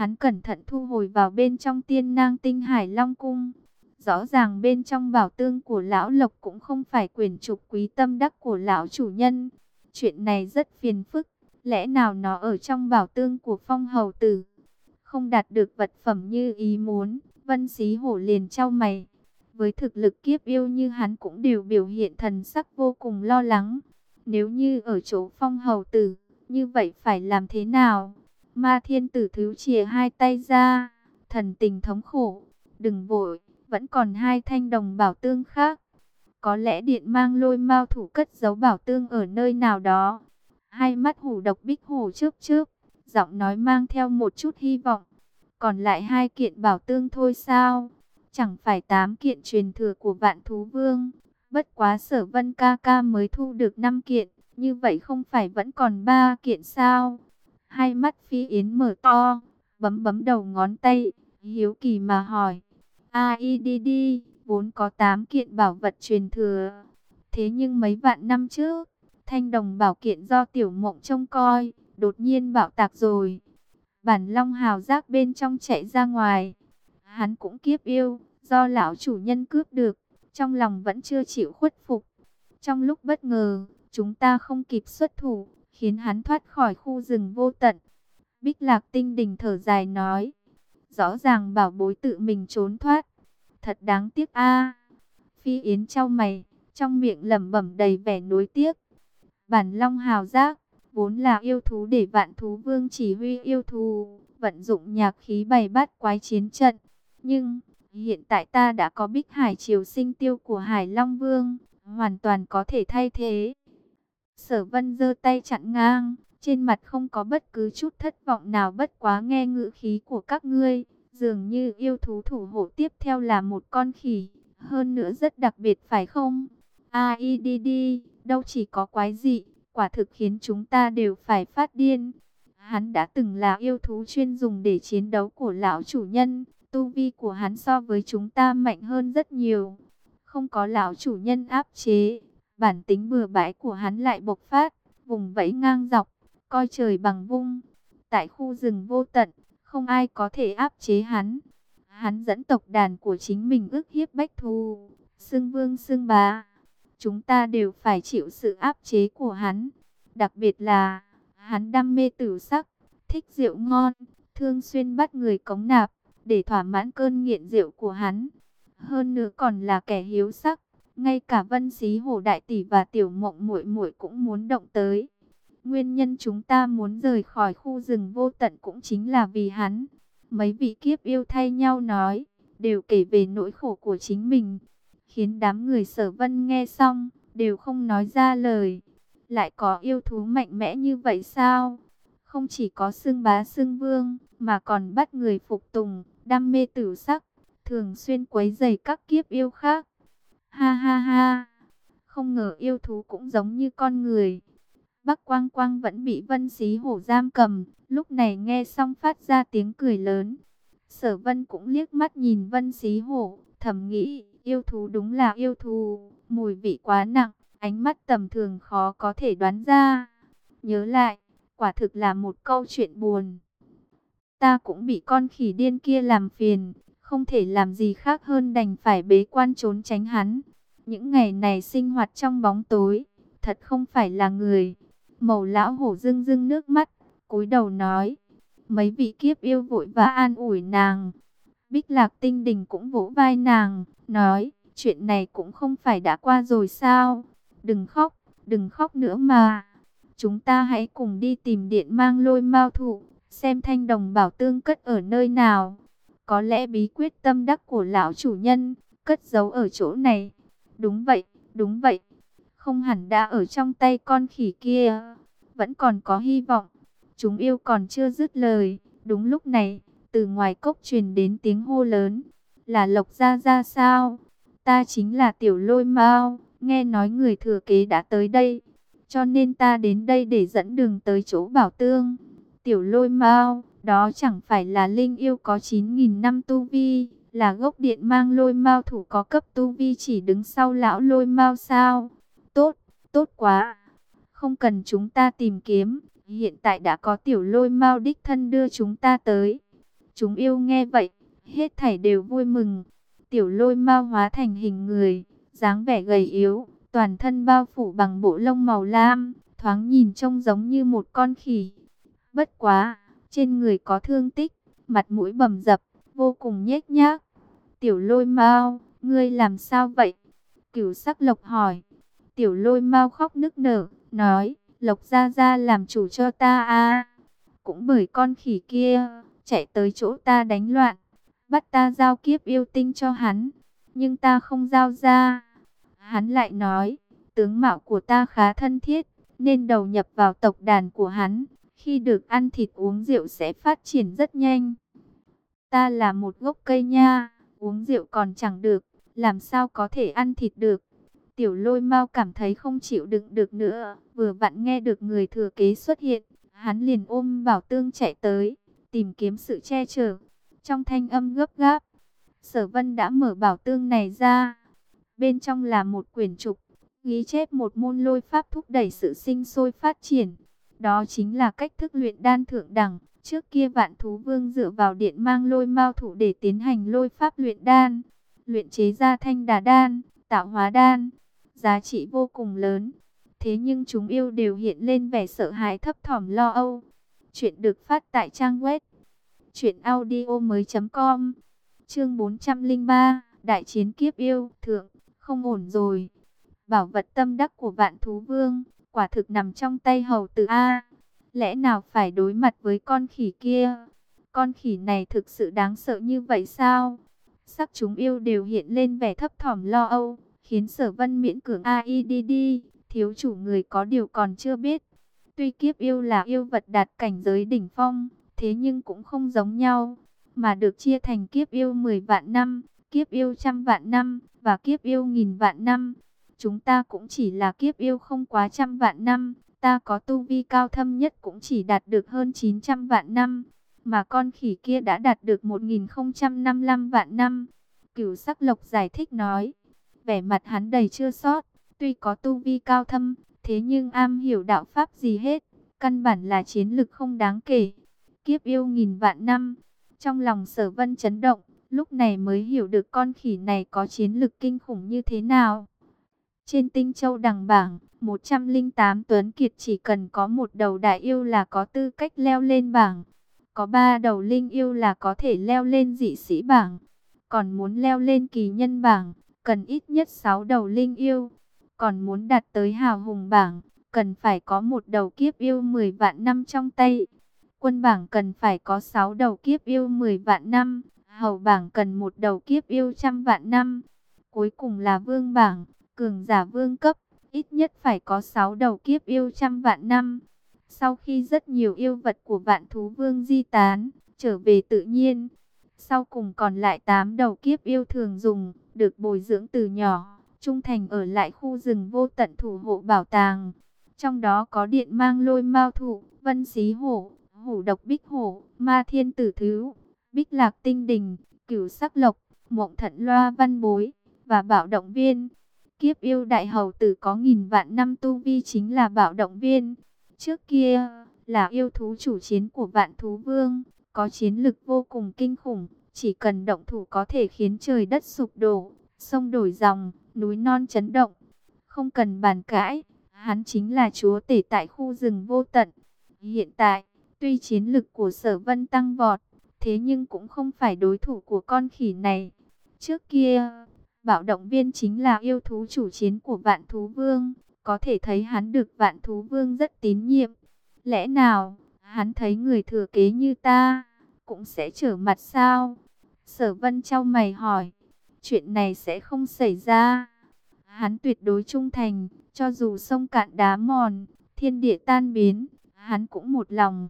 Hắn cẩn thận thu hồi vào bên trong tiên nang tinh hải long cung. Rõ ràng bên trong bảo tương của lão lộc cũng không phải quyền trục quý tâm đắc của lão chủ nhân. Chuyện này rất phiền phức. Lẽ nào nó ở trong bảo tương của phong hầu tử? Không đạt được vật phẩm như ý muốn. Vân xí hổ liền trao mày. Với thực lực kiếp yêu như hắn cũng đều biểu hiện thần sắc vô cùng lo lắng. Nếu như ở chỗ phong hầu tử, như vậy phải làm thế nào? Ma thiên tử thứ chìa hai tay ra, thần tình thống khổ. Đừng vội, vẫn còn hai thanh đồng bảo tương khác. Có lẽ điện mang lôi mao thủ cất giấu bảo tương ở nơi nào đó. Hai mắt hủ độc bích hủ trước trước, giọng nói mang theo một chút hy vọng. Còn lại hai kiện bảo tương thôi sao? Chẳng phải tám kiện truyền thừa của vạn thú vương. Bất quá sở vân ca ca mới thu được năm kiện. Như vậy không phải vẫn còn ba kiện sao? Hai mắt phi yến mở to, bấm bấm đầu ngón tay, hiếu kỳ mà hỏi. AIDD, vốn có 8 kiện bảo vật truyền thừa. Thế nhưng mấy vạn năm trước, thanh đồng bảo kiện do tiểu mộng trông coi, đột nhiên bạo tạc rồi. Bản long hào giác bên trong chạy ra ngoài. Hắn cũng kiếp yêu, do lão chủ nhân cướp được, trong lòng vẫn chưa chịu khuất phục. Trong lúc bất ngờ, chúng ta không kịp xuất thủ, khiến hắn thoát khỏi khu rừng vô tận. Bích Lạc Tinh Đình thở dài nói, rõ ràng bảo bối tự mình trốn thoát, thật đáng tiếc a. Phi Yến trao mày, trong miệng lẩm bẩm đầy vẻ nuối tiếc. Bản Long Hào Giác, vốn là yêu thú để vạn thú vương chỉ huy yêu thú, vận dụng nhạc khí bày bát quái chiến trận. Nhưng, hiện tại ta đã có bích hải triều sinh tiêu của Hải Long Vương, hoàn toàn có thể thay thế. Sở vân giơ tay chặn ngang, trên mặt không có bất cứ chút thất vọng nào bất quá nghe ngữ khí của các ngươi. Dường như yêu thú thủ hộ tiếp theo là một con khỉ, hơn nữa rất đặc biệt phải không? AIDD, đâu chỉ có quái dị, quả thực khiến chúng ta đều phải phát điên. Hắn đã từng là yêu thú chuyên dùng để chiến đấu của lão chủ nhân, tu vi của hắn so với chúng ta mạnh hơn rất nhiều. Không có lão chủ nhân áp chế, bản tính bừa bãi của hắn lại bộc phát, vùng vẫy ngang dọc, coi trời bằng vung. Tại khu rừng vô tận, không ai có thể áp chế hắn. Hắn dẫn tộc đàn của chính mình ước hiếp bách thù, xưng vương xưng bá. Chúng ta đều phải chịu sự áp chế của hắn. Đặc biệt là, hắn đam mê tử sắc, thích rượu ngon, thương xuyên bắt người cống nạp, để thỏa mãn cơn nghiện rượu của hắn. Hơn nữa còn là kẻ hiếu sắc, ngay cả Vân Xí Hồ Đại Tỷ và Tiểu Mộng muội muội cũng muốn động tới. Nguyên nhân chúng ta muốn rời khỏi khu rừng vô tận cũng chính là vì hắn. Mấy vị kiếp yêu thay nhau nói, đều kể về nỗi khổ của chính mình. Khiến đám người sở vân nghe xong, đều không nói ra lời. Lại có yêu thú mạnh mẽ như vậy sao? Không chỉ có xưng bá xưng vương, mà còn bắt người phục tùng, đam mê tử sắc, thường xuyên quấy rầy các kiếp yêu khác. Ha ha ha, không ngờ yêu thú cũng giống như con người. Bắc Quang Quang vẫn bị Vân Xí Hổ giam cầm, lúc này nghe xong phát ra tiếng cười lớn. Sở Vân cũng liếc mắt nhìn Vân Xí Hổ, thầm nghĩ, yêu thú đúng là yêu thú, mùi vị quá nặng, ánh mắt tầm thường khó có thể đoán ra. Nhớ lại, quả thực là một câu chuyện buồn. Ta cũng bị con khỉ điên kia làm phiền, không thể làm gì khác hơn đành phải bế quan trốn tránh hắn. Những ngày này sinh hoạt trong bóng tối, thật không phải là người. Màu lão hổ rưng rưng nước mắt, cúi đầu nói. Mấy vị kiếp yêu vội vã an ủi nàng. Bích lạc tinh đình cũng vỗ vai nàng, nói, chuyện này cũng không phải đã qua rồi sao? Đừng khóc, đừng khóc nữa mà. Chúng ta hãy cùng đi tìm điện mang lôi mao thụ, xem thanh đồng bảo tương cất ở nơi nào. Có lẽ bí quyết tâm đắc của lão chủ nhân, cất giấu ở chỗ này. Đúng vậy, đúng vậy. Không hẳn đã ở trong tay con khỉ kia. Vẫn còn có hy vọng. Chúng yêu còn chưa dứt lời. Đúng lúc này, từ ngoài cốc truyền đến tiếng hô lớn. Là Lộc Gia Gia sao? Ta chính là Tiểu Lôi Mao. Nghe nói người thừa kế đã tới đây. Cho nên ta đến đây để dẫn đường tới chỗ bảo tương. Tiểu Lôi Mao, đó chẳng phải là linh yêu có 9.000 năm tu vi. Là gốc điện mang lôi mao thủ có cấp tu vi chỉ đứng sau lão lôi mao sao? Tốt, tốt quá. Không cần chúng ta tìm kiếm, hiện tại đã có tiểu lôi mao đích thân đưa chúng ta tới. Chúng yêu nghe vậy, hết thảy đều vui mừng. Tiểu lôi mau hóa thành hình người, dáng vẻ gầy yếu, toàn thân bao phủ bằng bộ lông màu lam, thoáng nhìn trông giống như một con khỉ. Bất quá, trên người có thương tích, mặt mũi bầm dập, vô cùng nhếch nhác. Tiểu lôi mau, ngươi làm sao vậy? Cửu sắc lộc hỏi. Tiểu lôi mau khóc nức nở, nói, lộc ra ra làm chủ cho ta a Cũng bởi con khỉ kia, chạy tới chỗ ta đánh loạn, bắt ta giao kiếp yêu tinh cho hắn, nhưng ta không giao ra. Hắn lại nói, tướng mạo của ta khá thân thiết, nên đầu nhập vào tộc đàn của hắn, khi được ăn thịt uống rượu sẽ phát triển rất nhanh. Ta là một gốc cây nha, uống rượu còn chẳng được, làm sao có thể ăn thịt được. Tiểu lôi mau cảm thấy không chịu đựng được nữa, vừa vặn nghe được người thừa kế xuất hiện, hắn liền ôm bảo tương chạy tới, tìm kiếm sự che chở. Trong thanh âm gấp gáp, sở vân đã mở bảo tương này ra. Bên trong là một quyển trục, ghi chép một môn lôi pháp thúc đẩy sự sinh sôi phát triển. Đó chính là cách thức luyện đan thượng đẳng. Trước kia vạn thú vương dựa vào điện mang lôi mao thủ để tiến hành lôi pháp luyện đan. Luyện chế ra thanh đà đan, tạo hóa đan. Giá trị vô cùng lớn. Thế nhưng chúng yêu đều hiện lên vẻ sợ hãi thấp thỏm lo âu. Chuyện được phát tại trang web. Chuyện audio mới com. Chương 403. Đại chiến kiếp yêu. Thượng. Không ổn rồi. Bảo vật tâm đắc của vạn thú vương. Quả thực nằm trong tay hầu tử A. Lẽ nào phải đối mặt với con khỉ kia? Con khỉ này thực sự đáng sợ như vậy sao? Sắc chúng yêu đều hiện lên vẻ thấp thỏm lo âu, khiến sở vân miễn cưỡng AIDD, thiếu chủ người có điều còn chưa biết. Tuy kiếp yêu là yêu vật đạt cảnh giới đỉnh phong, thế nhưng cũng không giống nhau, mà được chia thành kiếp yêu 10 vạn năm, kiếp yêu trăm vạn năm, và kiếp yêu nghìn vạn năm. Chúng ta cũng chỉ là kiếp yêu không quá trăm vạn năm, ta có tu vi cao thâm nhất cũng chỉ đạt được hơn 900 vạn năm, mà con khỉ kia đã đạt được 1055 vạn năm. Cửu sắc lộc giải thích nói, vẻ mặt hắn đầy chưa sót, tuy có tu vi cao thâm, thế nhưng am hiểu đạo pháp gì hết, căn bản là chiến lực không đáng kể. Kiếp yêu nghìn vạn năm, trong lòng sở vân chấn động, lúc này mới hiểu được con khỉ này có chiến lực kinh khủng như thế nào. Trên tinh châu đằng bảng, 108 tuấn kiệt chỉ cần có một đầu đại yêu là có tư cách leo lên bảng. Có ba đầu linh yêu là có thể leo lên dị sĩ bảng. Còn muốn leo lên kỳ nhân bảng, cần ít nhất 6 đầu linh yêu. Còn muốn đạt tới hào hùng bảng, cần phải có một đầu kiếp yêu 10 vạn năm trong tay. Quân bảng cần phải có 6 đầu kiếp yêu 10 vạn năm. Hầu bảng cần một đầu kiếp yêu trăm vạn năm. Cuối cùng là vương bảng, cường giả vương cấp ít nhất phải có 6 đầu kiếp yêu trăm vạn năm. Sau khi rất nhiều yêu vật của vạn thú vương di tán, trở về tự nhiên, sau cùng còn lại 8 đầu kiếp yêu thường dùng, được bồi dưỡng từ nhỏ, trung thành ở lại khu rừng vô tận thủ hộ bảo tàng. Trong đó có điện mang lôi mao thụ, vân xí hổ, hổ độc bích hổ, ma thiên tử thứ, bích lạc tinh đình, cửu sắc lộc, mộng thận loa văn bối, và bảo động viên. Kiếp yêu đại hầu tử có nghìn vạn năm tu vi chính là bạo động viên. Trước kia, là yêu thú chủ chiến của vạn thú vương, có chiến lực vô cùng kinh khủng. Chỉ cần động thủ có thể khiến trời đất sụp đổ, sông đổi dòng, núi non chấn động. Không cần bàn cãi, hắn chính là chúa tể tại khu rừng vô tận. Hiện tại, tuy chiến lực của sở vân tăng vọt, thế nhưng cũng không phải đối thủ của con khỉ này. Trước kia, Bạo động viên chính là yêu thú chủ chiến của vạn thú vương. Có thể thấy hắn được vạn thú vương rất tín nhiệm. Lẽ nào, hắn thấy người thừa kế như ta, cũng sẽ trở mặt sao? Sở vân trao mày hỏi, chuyện này sẽ không xảy ra. Hắn tuyệt đối trung thành, cho dù sông cạn đá mòn, thiên địa tan biến, hắn cũng một lòng.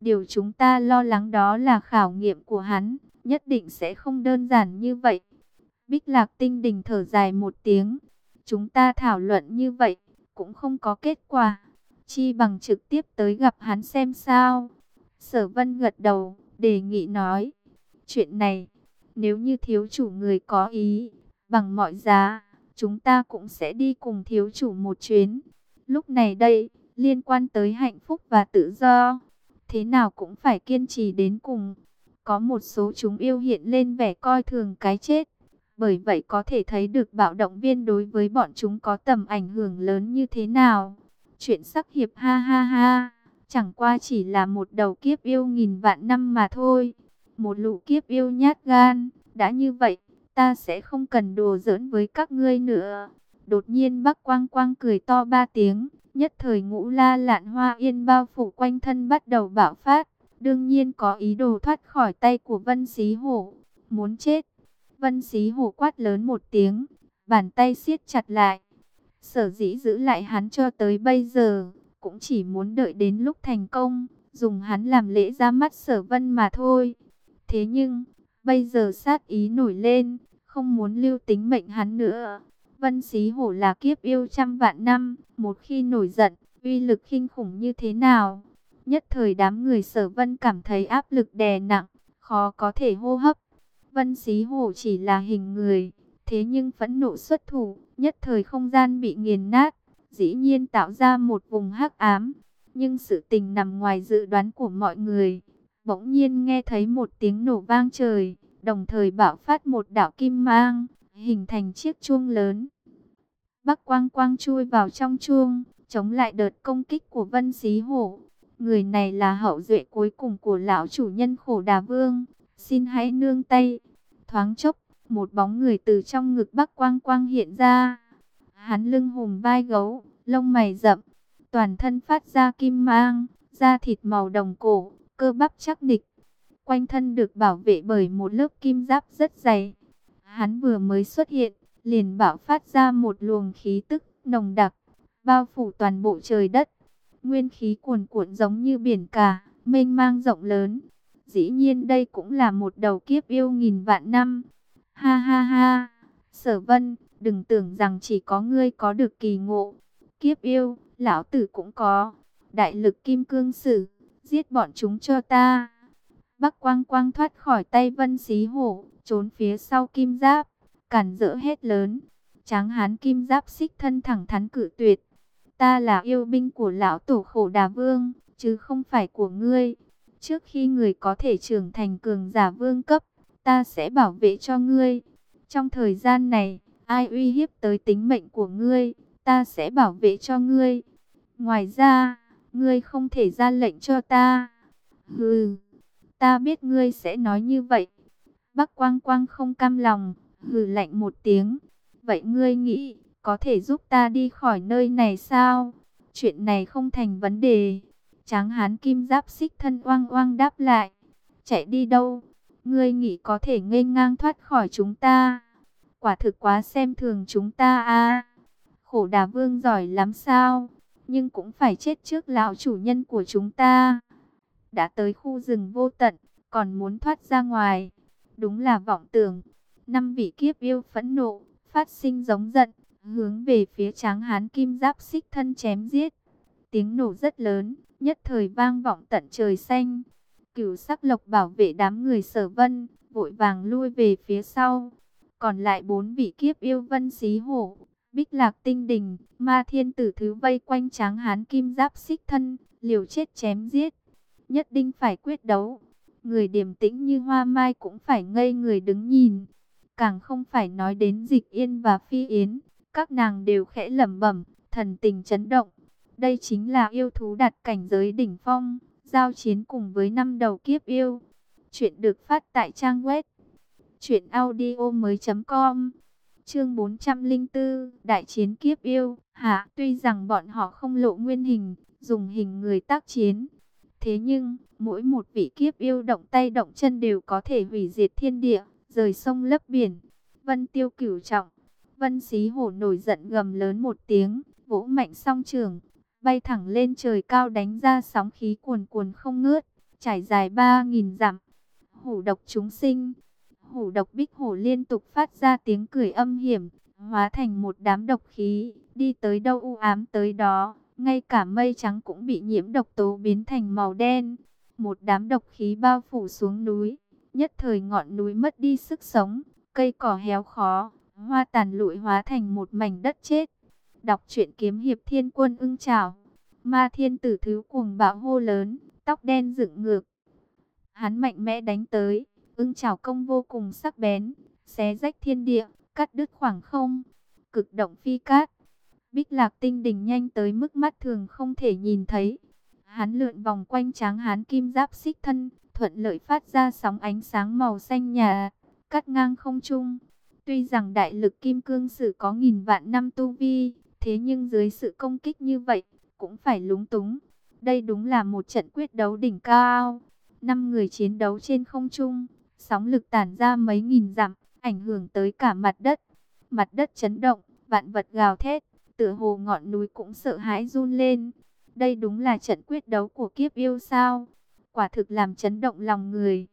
Điều chúng ta lo lắng đó là khảo nghiệm của hắn, nhất định sẽ không đơn giản như vậy. Bích Lạc Tinh Đình thở dài một tiếng. Chúng ta thảo luận như vậy, cũng không có kết quả. Chi bằng trực tiếp tới gặp hắn xem sao. Sở Vân gật đầu, đề nghị nói. Chuyện này, nếu như thiếu chủ người có ý, bằng mọi giá, chúng ta cũng sẽ đi cùng thiếu chủ một chuyến. Lúc này đây, liên quan tới hạnh phúc và tự do, thế nào cũng phải kiên trì đến cùng. có một số chúng yêu hiện lên vẻ coi thường cái chết. Bởi vậy có thể thấy được bạo động viên đối với bọn chúng có tầm ảnh hưởng lớn như thế nào. Chuyện sắc hiệp ha ha ha, chẳng qua chỉ là một đầu kiếp yêu nghìn vạn năm mà thôi. Một lũ kiếp yêu nhát gan, đã như vậy, ta sẽ không cần đùa giỡn với các ngươi nữa. Đột nhiên Bắc Quang Quang cười to ba tiếng, nhất thời ngũ la lạn hoa yên bao phủ quanh thân bắt đầu bạo phát. Đương nhiên có ý đồ thoát khỏi tay của Vân Xí Hổ, muốn chết. Vân Xí Hổ quát lớn một tiếng, bàn tay siết chặt lại. Sở dĩ giữ lại hắn cho tới bây giờ, cũng chỉ muốn đợi đến lúc thành công, dùng hắn làm lễ ra mắt sở vân mà thôi. Thế nhưng, bây giờ sát ý nổi lên, không muốn lưu tính mệnh hắn nữa. Vân Xí Hổ là kiếp yêu trăm vạn năm, một khi nổi giận, uy lực kinh khủng như thế nào? Nhất thời đám người sở vân cảm thấy áp lực đè nặng, khó có thể hô hấp. Vân Xí Hổ chỉ là hình người, thế nhưng phẫn nộ xuất thủ, nhất thời không gian bị nghiền nát, dĩ nhiên tạo ra một vùng hắc ám. Nhưng sự tình nằm ngoài dự đoán của mọi người. Bỗng nhiên nghe thấy một tiếng nổ vang trời, đồng thời bạo phát một đạo kim mang, hình thành chiếc chuông lớn. Bắc quang quang chui vào trong chuông, chống lại đợt công kích của Vân Xí Hổ. Người này là hậu duệ cuối cùng của lão chủ nhân khổ đà vương. Xin hãy nương tay. Thoáng chốc, một bóng người từ trong ngực Bắc quang quang hiện ra. Hắn lưng hùng vai gấu, lông mày rậm, toàn thân phát ra kim mang, da thịt màu đồng cổ, cơ bắp chắc nịch. Quanh thân được bảo vệ bởi một lớp kim giáp rất dày. Hắn vừa mới xuất hiện, liền bảo phát ra một luồng khí tức nồng đặc, bao phủ toàn bộ trời đất. Nguyên khí cuồn cuộn giống như biển cả, mênh mang rộng lớn. Dĩ nhiên đây cũng là một đầu kiếp yêu nghìn vạn năm. Ha ha ha, sở vân, đừng tưởng rằng chỉ có ngươi có được kỳ ngộ. Kiếp yêu, lão tử cũng có. Đại lực kim cương sử, giết bọn chúng cho ta. Bắc quang quang thoát khỏi tay vân xí hổ, trốn phía sau kim giáp, cản rỡ hết lớn. Tráng hán kim giáp xích thân thẳng thắn cử tuyệt. Ta là yêu binh của lão tổ khổ đà vương, chứ không phải của ngươi. Trước khi người có thể trưởng thành cường giả vương cấp, ta sẽ bảo vệ cho ngươi. Trong thời gian này, ai uy hiếp tới tính mệnh của ngươi, ta sẽ bảo vệ cho ngươi. Ngoài ra, ngươi không thể ra lệnh cho ta. Hừ, ta biết ngươi sẽ nói như vậy. Bắc Quang Quang không cam lòng, hừ lạnh một tiếng. Vậy ngươi nghĩ, có thể giúp ta đi khỏi nơi này sao? Chuyện này không thành vấn đề. Tráng hán kim giáp xích thân oang oang đáp lại. Chạy đi đâu? Ngươi nghĩ có thể ngây ngang thoát khỏi chúng ta? Quả thực quá xem thường chúng ta a. Khổ đà vương giỏi lắm sao? Nhưng cũng phải chết trước lão chủ nhân của chúng ta. Đã tới khu rừng vô tận, còn muốn thoát ra ngoài. Đúng là vọng tưởng. Năm vị kiếp yêu phẫn nộ, phát sinh giống giận, hướng về phía tráng hán kim giáp xích thân chém giết. Tiếng nổ rất lớn, nhất thời vang vọng tận trời xanh. Cửu sắc lộc bảo vệ đám người sở vân, vội vàng lui về phía sau. Còn lại bốn vị kiếp yêu vân xí hổ, bích lạc tinh đình, ma thiên tử thứ vây quanh tráng hán kim giáp xích thân, liều chết chém giết. Nhất định phải quyết đấu. Người điềm tĩnh như hoa mai cũng phải ngây người đứng nhìn. Càng không phải nói đến dịch yên và phi yến. Các nàng đều khẽ lẩm bẩm, thần tình chấn động. Đây chính là yêu thú đặt cảnh giới đỉnh phong, giao chiến cùng với năm đầu kiếp yêu. Chuyện được phát tại trang web truyệnaudiomoi.com. Chương 404, Đại chiến kiếp yêu. Hạ, tuy rằng bọn họ không lộ nguyên hình, dùng hình người tác chiến, thế nhưng mỗi một vị kiếp yêu động tay động chân đều có thể hủy diệt thiên địa, rời sông lấp biển. Vân Tiêu cửu trọng, Vân Xí Hổ nổi giận gầm lớn một tiếng, vỗ mạnh song trường, bay thẳng lên trời cao đánh ra sóng khí cuồn cuồn không ngớt, trải dài ba nghìn dặm. Hổ độc chúng sinh, hổ độc bích hổ liên tục phát ra tiếng cười âm hiểm, hóa thành một đám độc khí, đi tới đâu u ám tới đó, ngay cả mây trắng cũng bị nhiễm độc tố biến thành màu đen. Một đám độc khí bao phủ xuống núi, nhất thời ngọn núi mất đi sức sống, cây cỏ héo khó, hoa tàn lụi hóa thành một mảnh đất chết. Đọc truyện kiếm hiệp thiên quân ưng trào, ma thiên tử thứ cuồng bạo hô lớn, tóc đen dựng ngược. Hắn mạnh mẽ đánh tới, ưng chảo công vô cùng sắc bén, xé rách thiên địa, cắt đứt khoảng không, cực động phi cát. Bích lạc tinh đỉnh nhanh tới mức mắt thường không thể nhìn thấy. Hắn lượn vòng quanh tráng hán kim giáp xích thân, thuận lợi phát ra sóng ánh sáng màu xanh nhà, cắt ngang không trung. Tuy rằng đại lực kim cương sử có nghìn vạn năm tu vi, thế nhưng dưới sự công kích như vậy, cũng phải lúng túng. Đây đúng là một trận quyết đấu đỉnh cao. Năm người chiến đấu trên không trung, sóng lực tản ra mấy nghìn dặm, ảnh hưởng tới cả mặt đất. Mặt đất chấn động, vạn vật gào thét, tựa hồ ngọn núi cũng sợ hãi run lên. Đây đúng là trận quyết đấu của kiếp yêu sao? Quả thực làm chấn động lòng người.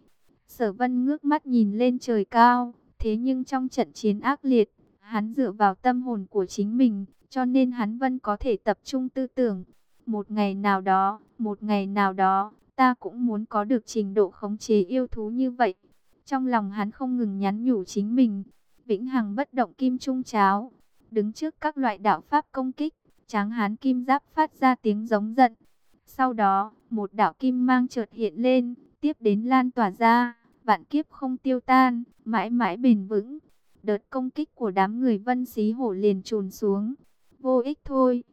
Sở vân ngước mắt nhìn lên trời cao, thế nhưng trong trận chiến ác liệt, hắn dựa vào tâm hồn của chính mình, cho nên hắn vẫn có thể tập trung tư tưởng. Một ngày nào đó, một ngày nào đó, ta cũng muốn có được trình độ khống chế yêu thú như vậy. Trong lòng hắn không ngừng nhắn nhủ chính mình, vĩnh hằng bất động kim trung cháo, đứng trước các loại đạo pháp công kích, tráng hán kim giáp phát ra tiếng giống giận. Sau đó, một đạo kim mang chợt hiện lên, tiếp đến lan tỏa ra, vạn kiếp không tiêu tan, mãi mãi bền vững. Đợt công kích của đám người vân xí hổ liền trùn xuống. Vô ích thôi,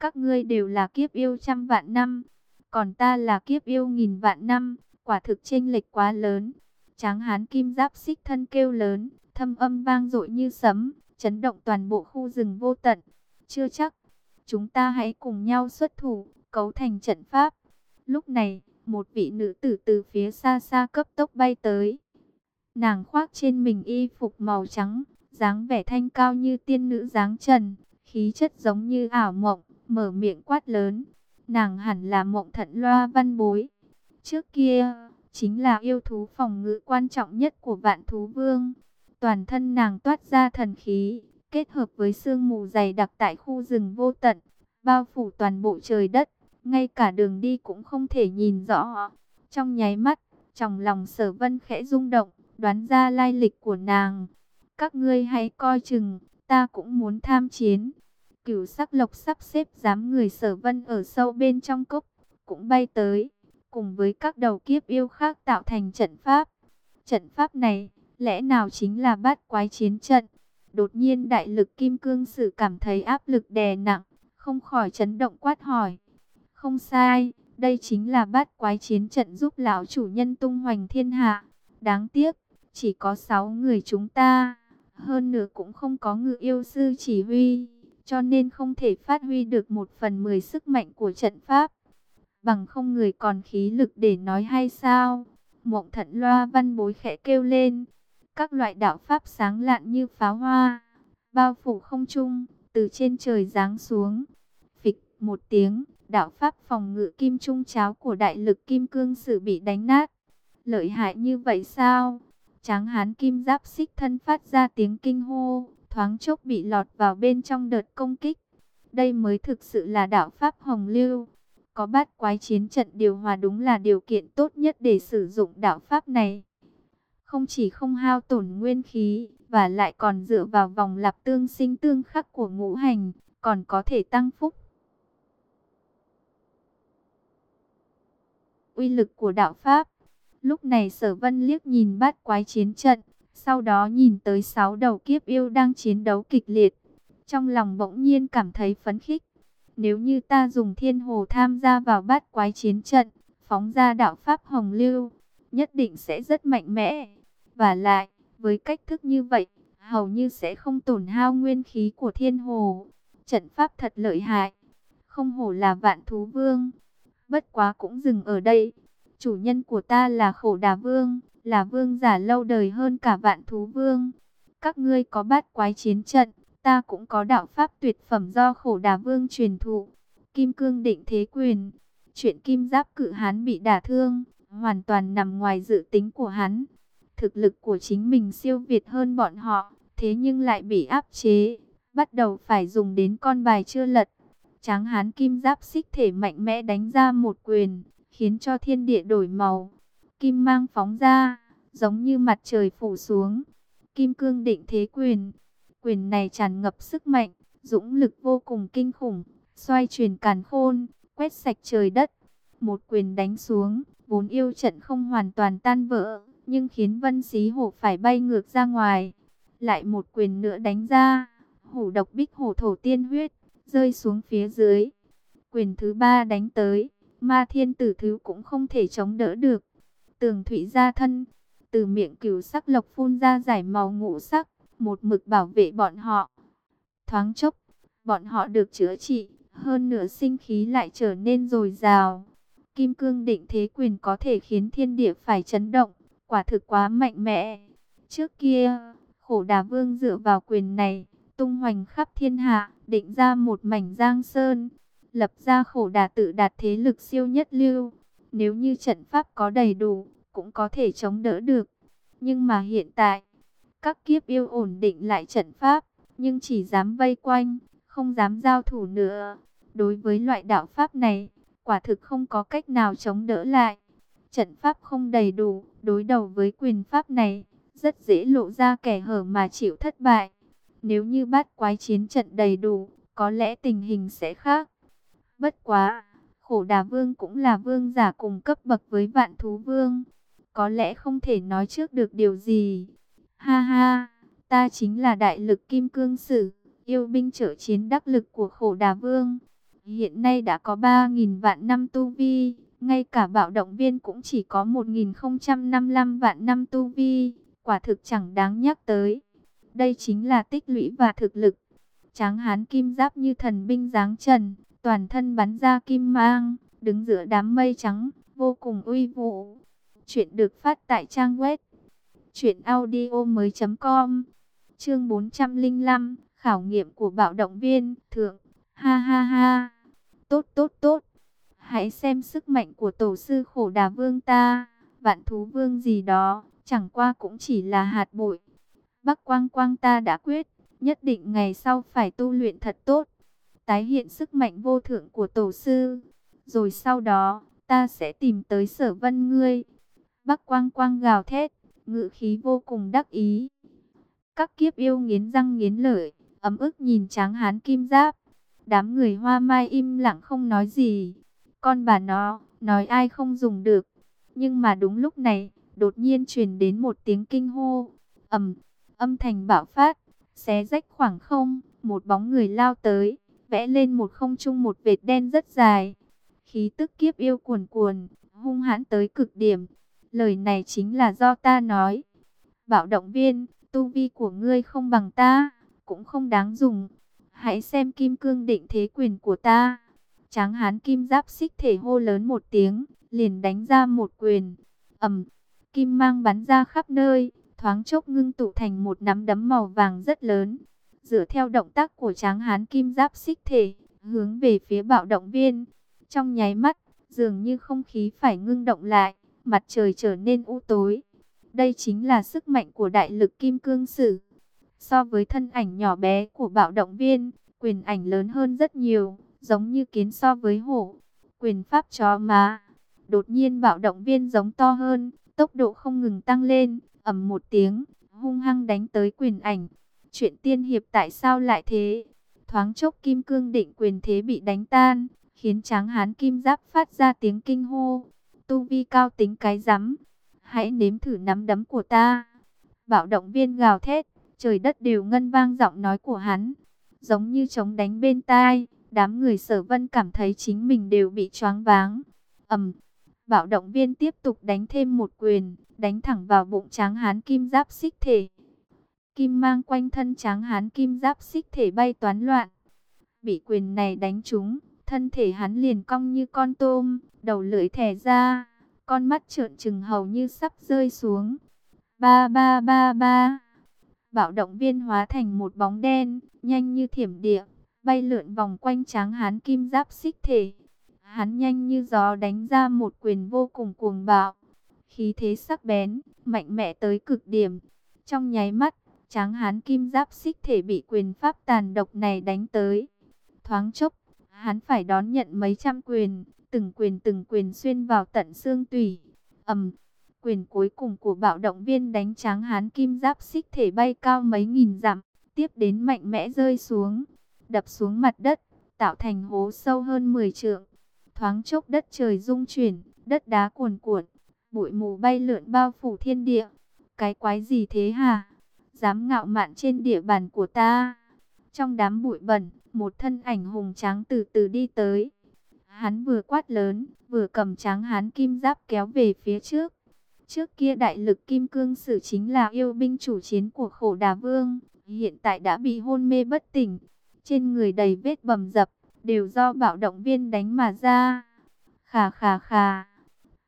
các ngươi đều là kiếp yêu trăm vạn năm, còn ta là kiếp yêu nghìn vạn năm, quả thực chênh lệch quá lớn. Tráng hán kim giáp xích thân kêu lớn, thâm âm vang dội như sấm, chấn động toàn bộ khu rừng vô tận. Chưa chắc, chúng ta hãy cùng nhau xuất thủ, cấu thành trận pháp. Lúc này, một vị nữ tử từ phía xa xa cấp tốc bay tới. Nàng khoác trên mình y phục màu trắng, dáng vẻ thanh cao như tiên nữ dáng trần, khí chất giống như ảo mộng, mở miệng quát lớn. Nàng hẳn là mộng thận loa văn bối. Trước kia, chính là yêu thú phòng ngự quan trọng nhất của vạn thú vương. Toàn thân nàng toát ra thần khí, kết hợp với sương mù dày đặc tại khu rừng vô tận, bao phủ toàn bộ trời đất, ngay cả đường đi cũng không thể nhìn rõ. Trong nháy mắt, trong lòng sở vân khẽ rung động, đoán ra lai lịch của nàng. Các ngươi hãy coi chừng, ta cũng muốn tham chiến. Cửu sắc lộc sắp xếp dám người sở vân ở sâu bên trong cốc, cũng bay tới, cùng với các đầu kiếp yêu khác tạo thành trận pháp. Trận pháp này, lẽ nào chính là bát quái chiến trận? Đột nhiên đại lực kim cương sử cảm thấy áp lực đè nặng, không khỏi chấn động quát hỏi. Không sai, đây chính là bát quái chiến trận giúp lão chủ nhân tung hoành thiên hạ. Đáng tiếc, chỉ có 6 người chúng ta, hơn nữa cũng không có ngự yêu sư chỉ huy, cho nên không thể phát huy được một phần mười sức mạnh của trận pháp. Bằng không người còn khí lực để nói hay sao? Mộng thận loa văn bối khẽ kêu lên. Các loại đạo pháp sáng lạn như pháo hoa, bao phủ không trung, từ trên trời giáng xuống. Phịch một tiếng, đạo pháp phòng ngự kim trung cháo của đại lực kim cương sử bị đánh nát. Lợi hại như vậy sao? Tráng hán kim giáp xích thân phát ra tiếng kinh hô, thoáng chốc bị lọt vào bên trong đợt công kích. Đây mới thực sự là đạo pháp hồng lưu. Có bát quái chiến trận điều hòa đúng là điều kiện tốt nhất để sử dụng đạo pháp này. Không chỉ không hao tổn nguyên khí, và lại còn dựa vào vòng lặp tương sinh tương khắc của ngũ hành, còn có thể tăng phúc. Uy lực của đạo pháp Lúc này sở vân liếc nhìn bát quái chiến trận, sau đó nhìn tới sáu đầu kiếp yêu đang chiến đấu kịch liệt. Trong lòng bỗng nhiên cảm thấy phấn khích. Nếu như ta dùng thiên hồ tham gia vào bát quái chiến trận, phóng ra đạo pháp hồng lưu, nhất định sẽ rất mạnh mẽ. Và lại, với cách thức như vậy, hầu như sẽ không tổn hao nguyên khí của thiên hồ. Trận pháp thật lợi hại. Không hổ là vạn thú vương. Bất quá cũng dừng ở đây. Chủ nhân của ta là khổ đà vương, là vương giả lâu đời hơn cả vạn thú vương. Các ngươi có bát quái chiến trận, ta cũng có đạo pháp tuyệt phẩm do khổ đà vương truyền thụ. Kim cương định thế quyền, chuyện kim giáp cự hán bị đả thương, hoàn toàn nằm ngoài dự tính của hắn. Thực lực của chính mình siêu việt hơn bọn họ, thế nhưng lại bị áp chế, bắt đầu phải dùng đến con bài chưa lật. Tráng hán kim giáp xích thể mạnh mẽ đánh ra một quyền, khiến cho thiên địa đổi màu. Kim mang phóng ra, giống như mặt trời phủ xuống. Kim cương định thế quyền, quyền này tràn ngập sức mạnh, dũng lực vô cùng kinh khủng, xoay chuyển càn khôn, quét sạch trời đất. Một quyền đánh xuống, Vốn yêu trận không hoàn toàn tan vỡ, nhưng khiến vân xí hổ phải bay ngược ra ngoài. Lại một quyền nữa đánh ra, hổ độc bích hổ thổ tiên huyết, rơi xuống phía dưới. Quyền thứ ba đánh tới, ma thiên tử thứ cũng không thể chống đỡ được. Tường thủy ra thân, từ miệng cửu sắc lộc phun ra giải màu ngũ sắc, một mực bảo vệ bọn họ. Thoáng chốc, bọn họ được chữa trị, hơn nửa sinh khí lại trở nên dồi dào. Kim cương định thế quyền có thể khiến thiên địa phải chấn động, quả thực quá mạnh mẽ. Trước kia, khổ đà vương dựa vào quyền này, tung hoành khắp thiên hạ, định ra một mảnh giang sơn, lập ra khổ đà tự đạt thế lực siêu nhất lưu. Nếu như trận pháp có đầy đủ, cũng có thể chống đỡ được. Nhưng mà hiện tại, các kiếp yêu ổn định lại trận pháp, nhưng chỉ dám vây quanh, không dám giao thủ nữa. Đối với loại đạo pháp này, quả thực không có cách nào chống đỡ lại. Trận pháp không đầy đủ, đối đầu với quyền pháp này, rất dễ lộ ra kẻ hở mà chịu thất bại. Nếu như bát quái chiến trận đầy đủ, có lẽ tình hình sẽ khác. Bất quá, khổ đà vương cũng là vương giả cùng cấp bậc với vạn thú vương. Có lẽ không thể nói trước được điều gì. Ha ha, ta chính là đại lực kim cương sử, yêu binh trợ chiến đắc lực của khổ đà vương. Hiện nay đã có 3.000 vạn năm tu vi, ngay cả bạo động viên cũng chỉ có 1.055 vạn năm tu vi, quả thực chẳng đáng nhắc tới. Đây chính là tích lũy và thực lực. Tráng hán kim giáp như thần binh giáng trần, toàn thân bắn ra kim mang, đứng giữa đám mây trắng, vô cùng uy vũ. Chuyện được phát tại trang web truyệnaudiomoi.com. Chương 405, khảo nghiệm của bạo động viên, thượng. Ha ha ha. Tốt tốt tốt. Hãy xem sức mạnh của tổ sư khổ đà vương ta, vạn thú vương gì đó, chẳng qua cũng chỉ là hạt bụi. Bắc quang quang ta đã quyết, nhất định ngày sau phải tu luyện thật tốt. Tái hiện sức mạnh vô thượng của tổ sư. Rồi sau đó, ta sẽ tìm tới sở vân ngươi. Bắc quang quang gào thét, ngự khí vô cùng đắc ý. Các kiếp yêu nghiến răng nghiến lợi, ấm ức nhìn tráng hán kim giáp. Đám người hoa mai im lặng không nói gì. Con bà nó, nói ai không dùng được. Nhưng mà đúng lúc này, đột nhiên truyền đến một tiếng kinh hô. ầm, âm thanh bạo phát, xé rách khoảng không, một bóng người lao tới, vẽ lên một không trung một vệt đen rất dài. Khí tức kiếp yêu cuồn cuồn, hung hãn tới cực điểm. Lời này chính là do ta nói. Bạo động viên, tu vi của ngươi không bằng ta, cũng không đáng dùng. Hãy xem kim cương định thế quyền của ta. Tráng hán kim giáp xích thể hô lớn một tiếng, liền đánh ra một quyền. ầm, kim mang bắn ra khắp nơi, thoáng chốc ngưng tụ thành một nắm đấm màu vàng rất lớn. Dựa theo động tác của tráng hán kim giáp xích thể, hướng về phía bạo động viên. Trong nháy mắt, dường như không khí phải ngưng động lại, mặt trời trở nên u tối. Đây chính là sức mạnh của đại lực kim cương sử. So với thân ảnh nhỏ bé của bạo động viên, quyền ảnh lớn hơn rất nhiều, giống như kiến so với hổ. Quyền pháp chó má. Đột nhiên bạo động viên giống to hơn, tốc độ không ngừng tăng lên, ầm một tiếng, hung hăng đánh tới quyền ảnh. Chuyện tiên hiệp tại sao lại thế? Thoáng chốc kim cương định quyền thế bị đánh tan, khiến tráng hán kim giáp phát ra tiếng kinh hô. Tu vi cao tính cái rắm hãy nếm thử nắm đấm của ta. Bạo động viên gào thét, trời đất đều ngân vang giọng nói của hắn. Giống như trống đánh bên tai, đám người sở vân cảm thấy chính mình đều bị choáng váng. ầm, bạo động viên tiếp tục đánh thêm một quyền, đánh thẳng vào bụng tráng hán kim giáp xích thể. Kim mang quanh thân tráng hán kim giáp xích thể bay toán loạn. Bị quyền này đánh trúng, thân thể hắn liền cong như con tôm, đầu lưỡi thẻ ra, con mắt trợn trừng hầu như sắp rơi xuống. Ba ba ba ba. Bạo động viên hóa thành một bóng đen, nhanh như thiểm địa, bay lượn vòng quanh tráng hán kim giáp xích thể. Hắn nhanh như gió đánh ra một quyền vô cùng cuồng bạo. Khí thế sắc bén, mạnh mẽ tới cực điểm. Trong nháy mắt, tráng hán kim giáp xích thể bị quyền pháp tàn độc này đánh tới. Thoáng chốc, hắn phải đón nhận mấy trăm quyền, từng quyền từng quyền xuyên vào tận xương tủy. ầm, quyền cuối cùng của bạo động viên đánh tráng hán kim giáp xích thể bay cao mấy nghìn dặm, tiếp đến mạnh mẽ rơi xuống, đập xuống mặt đất, tạo thành hố sâu hơn 10 trượng. Thoáng chốc đất trời rung chuyển, đất đá cuồn cuộn, bụi mù bay lượn bao phủ thiên địa. Cái quái gì thế hả? Dám ngạo mạn trên địa bàn của ta. Trong đám bụi bẩn, một thân ảnh hùng tráng từ từ đi tới. Hắn vừa quát lớn, vừa cầm tráng hán kim giáp kéo về phía trước. Trước kia đại lực kim cương sử chính là yêu binh chủ chiến của khổ đà vương, hiện tại đã bị hôn mê bất tỉnh. Trên người đầy vết bầm dập, đều do bạo động viên đánh mà ra. Khà khà khà,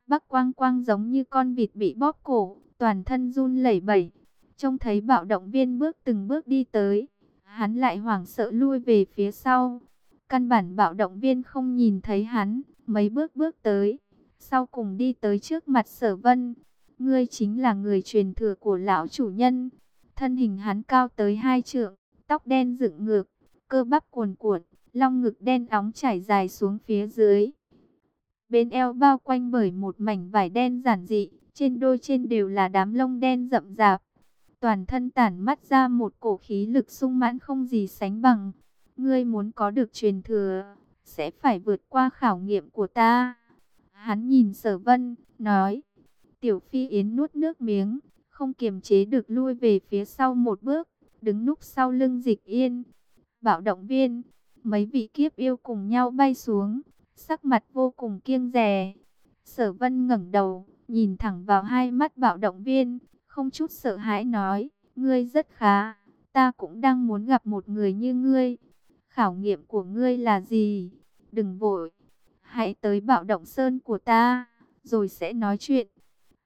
bắc quang quang giống như con vịt bị bóp cổ, toàn thân run lẩy bẩy. Trông thấy bạo động viên bước từng bước đi tới, hắn lại hoảng sợ lui về phía sau. Căn bản bạo động viên không nhìn thấy hắn, mấy bước bước tới, sau cùng đi tới trước mặt sở vân. Ngươi chính là người truyền thừa của lão chủ nhân. Thân hình hắn cao tới hai trượng, tóc đen dựng ngược, cơ bắp cuồn cuộn, long ngực đen óng trải dài xuống phía dưới. Bên eo bao quanh bởi một mảnh vải đen giản dị, trên đôi trên đều là đám lông đen rậm rạp. Toàn thân tản mắt ra một cổ khí lực sung mãn không gì sánh bằng. Ngươi muốn có được truyền thừa, sẽ phải vượt qua khảo nghiệm của ta. Hắn nhìn sở vân, nói. Tiểu Phi Yến nuốt nước miếng, không kiềm chế được lui về phía sau một bước, đứng núp sau lưng dịch yên. Bảo động viên, mấy vị kiếp yêu cùng nhau bay xuống, sắc mặt vô cùng kiêng rè. Sở vân ngẩng đầu, nhìn thẳng vào hai mắt bảo động viên, không chút sợ hãi nói, ngươi rất khá, ta cũng đang muốn gặp một người như ngươi. Khảo nghiệm của ngươi là gì? Đừng vội, hãy tới bảo động sơn của ta, rồi sẽ nói chuyện.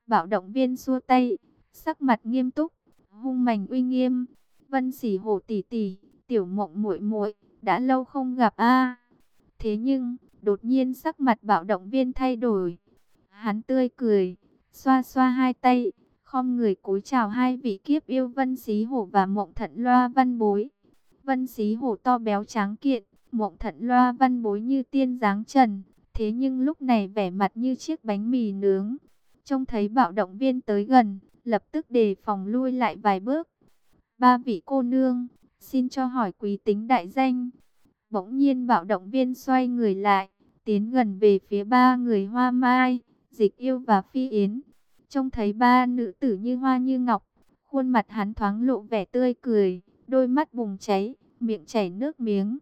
Bảo động viên xua tay, sắc mặt nghiêm túc, hung mảnh uy nghiêm. Vân Sỉ Hổ tỷ tỷ, Tiểu Mộng muội muội, đã lâu không gặp a. Thế nhưng, đột nhiên sắc mặt bảo động viên thay đổi. Hắn tươi cười, xoa xoa hai tay, khom người cúi chào hai vị kiếp yêu Vân Xí Hổ và Mộng Thận Loa Văn Bối. Vân Xí Hổ to béo tráng kiện, Mộng Thận Loa Văn Bối như tiên dáng trần, thế nhưng lúc này vẻ mặt như chiếc bánh mì nướng. Trông thấy bạo động viên tới gần, lập tức đề phòng lui lại vài bước. Ba vị cô nương, xin cho hỏi quý tính đại danh. Bỗng nhiên bạo động viên xoay người lại, tiến gần về phía ba người hoa mai, dịch yêu và phi yến. Trông thấy ba nữ tử như hoa như ngọc, khuôn mặt hắn thoáng lộ vẻ tươi cười, đôi mắt bùng cháy, miệng chảy nước miếng.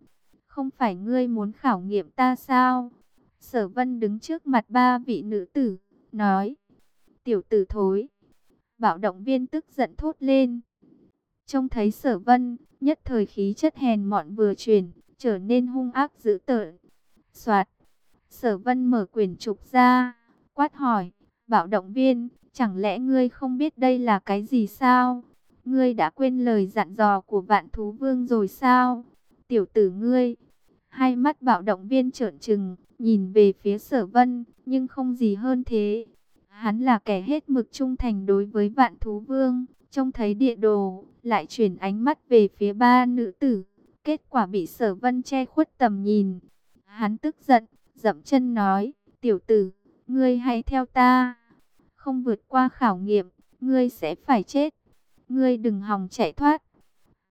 Không phải ngươi muốn khảo nghiệm ta sao? Sở vân đứng trước mặt ba vị nữ tử, nói. Tiểu tử thối. Bảo động viên tức giận thốt lên. Trông thấy sở vân, nhất thời khí chất hèn mọn vừa chuyển, trở nên hung ác dữ tợn. Soạt. Sở vân mở quyển trục ra, quát hỏi, bảo động viên, chẳng lẽ ngươi không biết đây là cái gì sao? Ngươi đã quên lời dặn dò của vạn thú vương rồi sao? Tiểu tử ngươi, hai mắt bảo động viên trợn trừng, nhìn về phía sở vân, nhưng không gì hơn thế. Hắn là kẻ hết mực trung thành đối với vạn thú vương, trông thấy địa đồ, lại chuyển ánh mắt về phía ba nữ tử. Kết quả bị sở vân che khuất tầm nhìn. Hắn tức giận, dậm chân nói, tiểu tử, ngươi hãy theo ta. Không vượt qua khảo nghiệm, ngươi sẽ phải chết. Ngươi đừng hòng chạy thoát.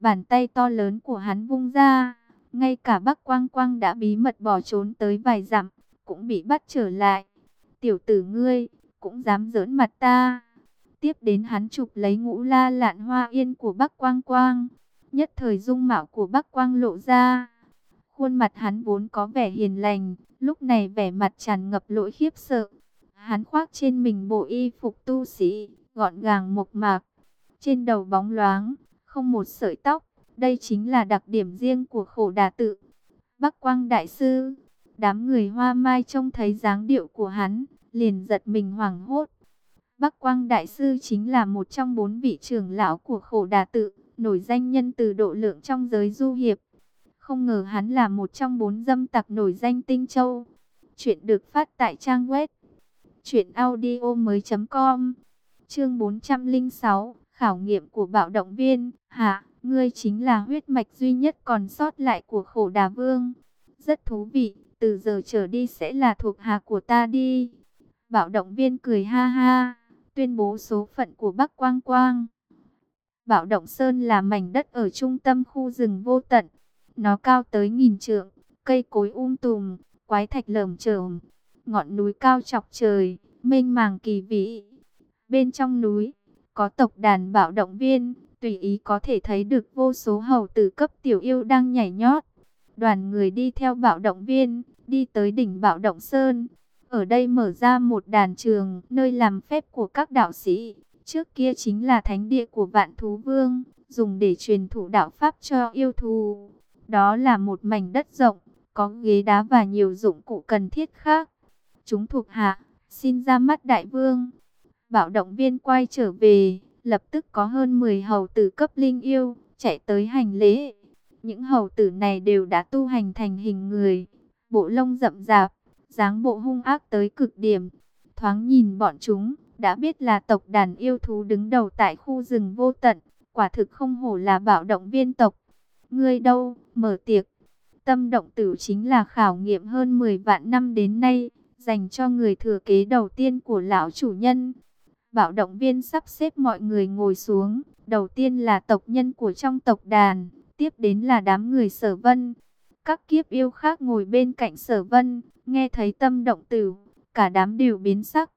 Bàn tay to lớn của hắn vung ra, ngay cả Bắc Quang Quang đã bí mật bỏ trốn tới vài dặm, cũng bị bắt trở lại. Tiểu tử ngươi, cũng dám giỡn mặt ta. Tiếp đến hắn chụp lấy ngũ la lạn hoa yên của Bắc Quang Quang. Nhất thời dung mạo của Bắc Quang lộ ra. Khuôn mặt hắn vốn có vẻ hiền lành, lúc này vẻ mặt tràn ngập lỗi khiếp sợ. Hắn khoác trên mình bộ y phục tu sĩ, gọn gàng mộc mạc. Trên đầu bóng loáng, không một sợi tóc. Đây chính là đặc điểm riêng của khổ đà tự. Bắc Quang Đại Sư, đám người hoa mai trông thấy dáng điệu của hắn, liền giật mình hoảng hốt. Bắc Quang Đại Sư chính là một trong bốn vị trưởng lão của khổ đà tự, nổi danh nhân từ độ lượng trong giới du hiệp. Không ngờ hắn là một trong bốn dâm tặc nổi danh Tinh Châu. Chuyện được phát tại trang web truyệnaudiomoi.com. Chương 406, khảo nghiệm của bạo động viên, hạ, ngươi chính là huyết mạch duy nhất còn sót lại của Khổ Đà Vương. Rất thú vị, từ giờ trở đi sẽ là thuộc hạ của ta đi. Bạo động viên cười ha ha, tuyên bố số phận của Bắc Quang Quang. Bạo động Sơn là mảnh đất ở trung tâm khu rừng vô tận. Nó cao tới nghìn trượng, cây cối um tùm, quái thạch lởm chởm. ngọn núi cao chọc trời, mênh màng kỳ vĩ. Bên trong núi, có tộc đàn bạo động viên, tùy ý có thể thấy được vô số hầu tử cấp tiểu yêu đang nhảy nhót. Đoàn người đi theo bạo động viên, đi tới đỉnh bạo động sơn. Ở đây mở ra một đàn trường, nơi làm phép của các đạo sĩ. Trước kia chính là thánh địa của vạn thú vương, dùng để truyền thủ đạo pháp cho yêu thú. Đó là một mảnh đất rộng, có ghế đá và nhiều dụng cụ cần thiết khác. Chúng thuộc hạ, xin ra mắt đại vương. Bạo động viên quay trở về, lập tức có hơn 10 hầu tử cấp linh yêu, chạy tới hành lễ. Những hầu tử này đều đã tu hành thành hình người, bộ lông rậm rạp, dáng bộ hung ác tới cực điểm. Thoáng nhìn bọn chúng, đã biết là tộc đàn yêu thú đứng đầu tại khu rừng vô tận, quả thực không hổ là bạo động viên tộc. Ngươi đâu, mở tiệc. Tâm động tử chính là khảo nghiệm hơn 10 vạn năm đến nay, dành cho người thừa kế đầu tiên của lão chủ nhân. Bạo động viên sắp xếp mọi người ngồi xuống, đầu tiên là tộc nhân của trong tộc đàn, tiếp đến là đám người sở vân. Các kiếp yêu khác ngồi bên cạnh sở vân, nghe thấy tâm động tử, cả đám đều biến sắc.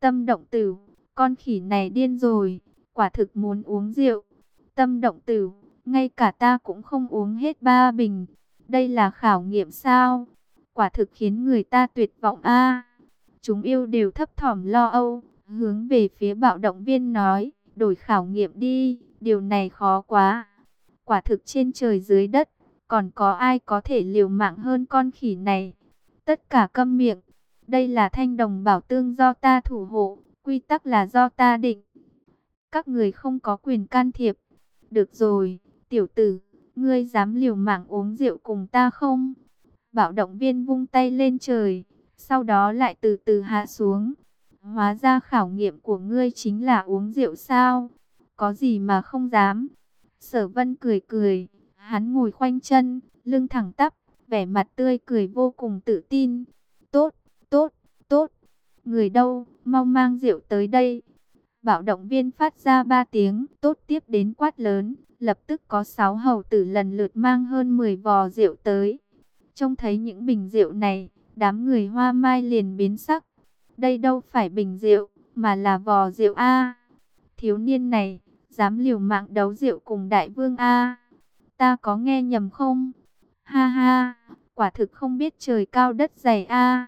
Tâm động tử, con khỉ này điên rồi, quả thực muốn uống rượu. Tâm động tử, ngay cả ta cũng không uống hết ba bình. Đây là khảo nghiệm sao? Quả thực khiến người ta tuyệt vọng a. chúng yêu đều thấp thỏm lo âu, hướng về phía bạo động viên nói, đổi khảo nghiệm đi, điều này khó quá. Quả thực trên trời dưới đất, còn có ai có thể liều mạng hơn con khỉ này? Tất cả câm miệng, đây là thanh đồng bảo tương do ta thủ hộ, quy tắc là do ta định. Các người không có quyền can thiệp. Được rồi, tiểu tử, ngươi dám liều mạng uống rượu cùng ta không? bảo động viên vung tay lên trời, sau đó lại từ từ hạ xuống. Hóa ra khảo nghiệm của ngươi chính là uống rượu sao? Có gì mà không dám? Sở vân cười cười, hắn ngồi khoanh chân, lưng thẳng tắp, vẻ mặt tươi cười vô cùng tự tin. Tốt, tốt, tốt. Người đâu, mau mang rượu tới đây. Bạo động viên phát ra ba tiếng, tốt tiếp đến quát lớn, lập tức có sáu hầu tử lần lượt mang hơn 10 vò rượu tới. Trông thấy những bình rượu này, đám người hoa mai liền biến sắc. Đây đâu phải bình rượu, mà là vò rượu A. Thiếu niên này, dám liều mạng đấu rượu cùng đại vương A. Ta có nghe nhầm không? Ha ha, quả thực không biết trời cao đất dày A.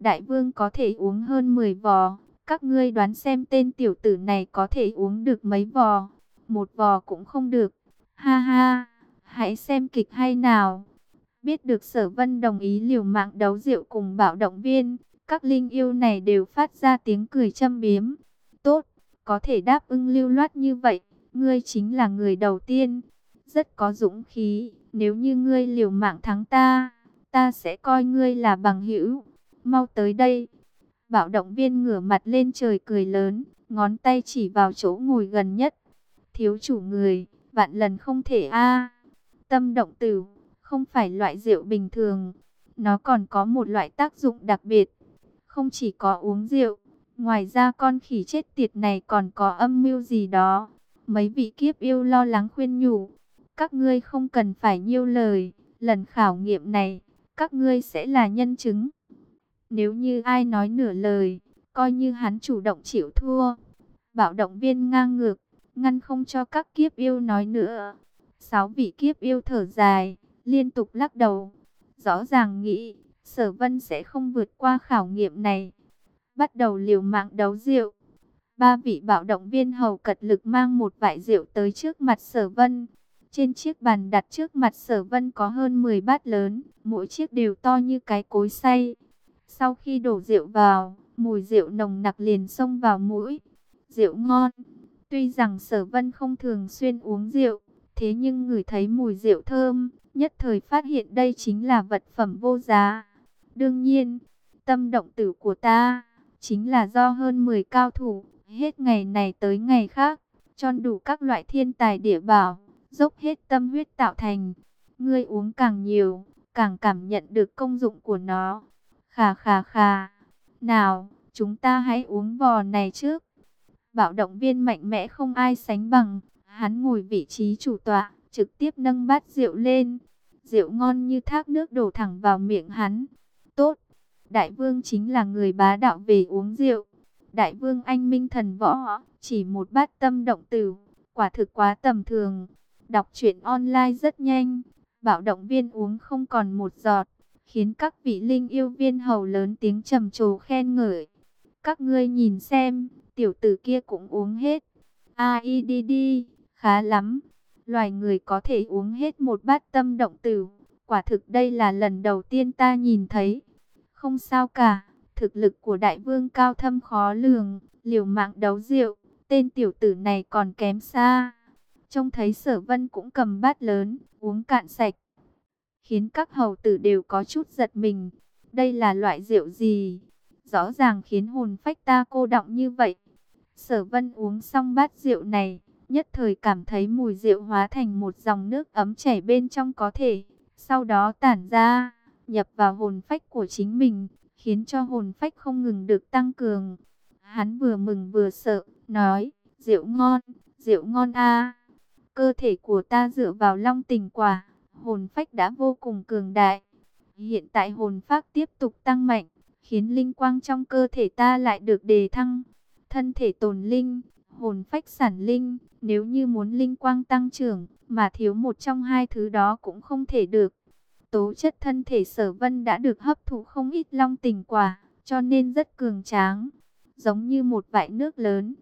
Đại vương có thể uống hơn 10 vò. Các ngươi đoán xem tên tiểu tử này có thể uống được mấy vò. Một vò cũng không được. Ha ha, hãy xem kịch hay nào. Biết được sở vân đồng ý liều mạng đấu rượu cùng bạo động viên. Các linh yêu này đều phát ra tiếng cười châm biếm. Tốt, có thể đáp ứng lưu loát như vậy. Ngươi chính là người đầu tiên. Rất có dũng khí. Nếu như ngươi liều mạng thắng ta, ta sẽ coi ngươi là bằng hữu. Mau tới đây. Bạo động viên ngửa mặt lên trời cười lớn, ngón tay chỉ vào chỗ ngồi gần nhất. Thiếu chủ người, vạn lần không thể a. Tâm động tử, không phải loại rượu bình thường. Nó còn có một loại tác dụng đặc biệt. Không chỉ có uống rượu, ngoài ra con khỉ chết tiệt này còn có âm mưu gì đó. Mấy vị kiếp yêu lo lắng khuyên nhủ. Các ngươi không cần phải nhiêu lời, lần khảo nghiệm này, các ngươi sẽ là nhân chứng. Nếu như ai nói nửa lời, coi như hắn chủ động chịu thua. Bạo động viên ngang ngược, ngăn không cho các kiếp yêu nói nữa. Sáu vị kiếp yêu thở dài, liên tục lắc đầu. Rõ ràng nghĩ, sở vân sẽ không vượt qua khảo nghiệm này. Bắt đầu liều mạng đấu rượu. Ba vị bạo động viên hầu cật lực mang một vại rượu tới trước mặt sở vân. Trên chiếc bàn đặt trước mặt sở vân có hơn 10 bát lớn, mỗi chiếc đều to như cái cối xay. Sau khi đổ rượu vào, mùi rượu nồng nặc liền xông vào mũi. Rượu ngon. Tuy rằng sở vân không thường xuyên uống rượu, thế nhưng người thấy mùi rượu thơm, nhất thời phát hiện đây chính là vật phẩm vô giá. Đương nhiên, tâm động tử của ta, chính là do hơn 10 cao thủ, hết ngày này tới ngày khác, tròn đủ các loại thiên tài địa bảo, dốc hết tâm huyết tạo thành. Ngươi uống càng nhiều, càng cảm nhận được công dụng của nó. Khà khà khà. Nào, chúng ta hãy uống vò này trước. Bạo động viên mạnh mẽ không ai sánh bằng. Hắn ngồi vị trí chủ tọa, trực tiếp nâng bát rượu lên. Rượu ngon như thác nước đổ thẳng vào miệng hắn. Tốt, Đại vương chính là người bá đạo về uống rượu. Đại vương anh minh thần võ, chỉ một bát tâm động tử, quả thực quá tầm thường. Đọc truyện online rất nhanh, bạo động viên uống không còn một giọt, khiến các vị linh yêu viên hầu lớn tiếng trầm trồ khen ngợi. Các ngươi nhìn xem, tiểu tử kia cũng uống hết. Ai đi đi, khá lắm. Loài người có thể uống hết một bát tâm động tử. Quả thực đây là lần đầu tiên ta nhìn thấy. Không sao cả, thực lực của đại vương cao thâm khó lường, liều mạng đấu rượu, tên tiểu tử này còn kém xa. Trông thấy sở vân cũng cầm bát lớn, uống cạn sạch. Khiến các hầu tử đều có chút giật mình. Đây là loại rượu gì? Rõ ràng khiến hồn phách ta cô động như vậy. Sở vân uống xong bát rượu này, nhất thời cảm thấy mùi rượu hóa thành một dòng nước ấm chảy bên trong có thể. Sau đó tản ra, nhập vào hồn phách của chính mình, khiến cho hồn phách không ngừng được tăng cường. Hắn vừa mừng vừa sợ, nói, rượu ngon, rượu ngon a Cơ thể của ta dựa vào long tình quả, hồn phách đã vô cùng cường đại. Hiện tại hồn phách tiếp tục tăng mạnh, khiến linh quang trong cơ thể ta lại được đề thăng. Thân thể tồn linh, hồn phách sản linh, nếu như muốn linh quang tăng trưởng, mà thiếu một trong hai thứ đó cũng không thể được. Tố chất thân thể sở vân đã được hấp thụ không ít long tình quả, cho nên rất cường tráng, giống như một vại nước lớn.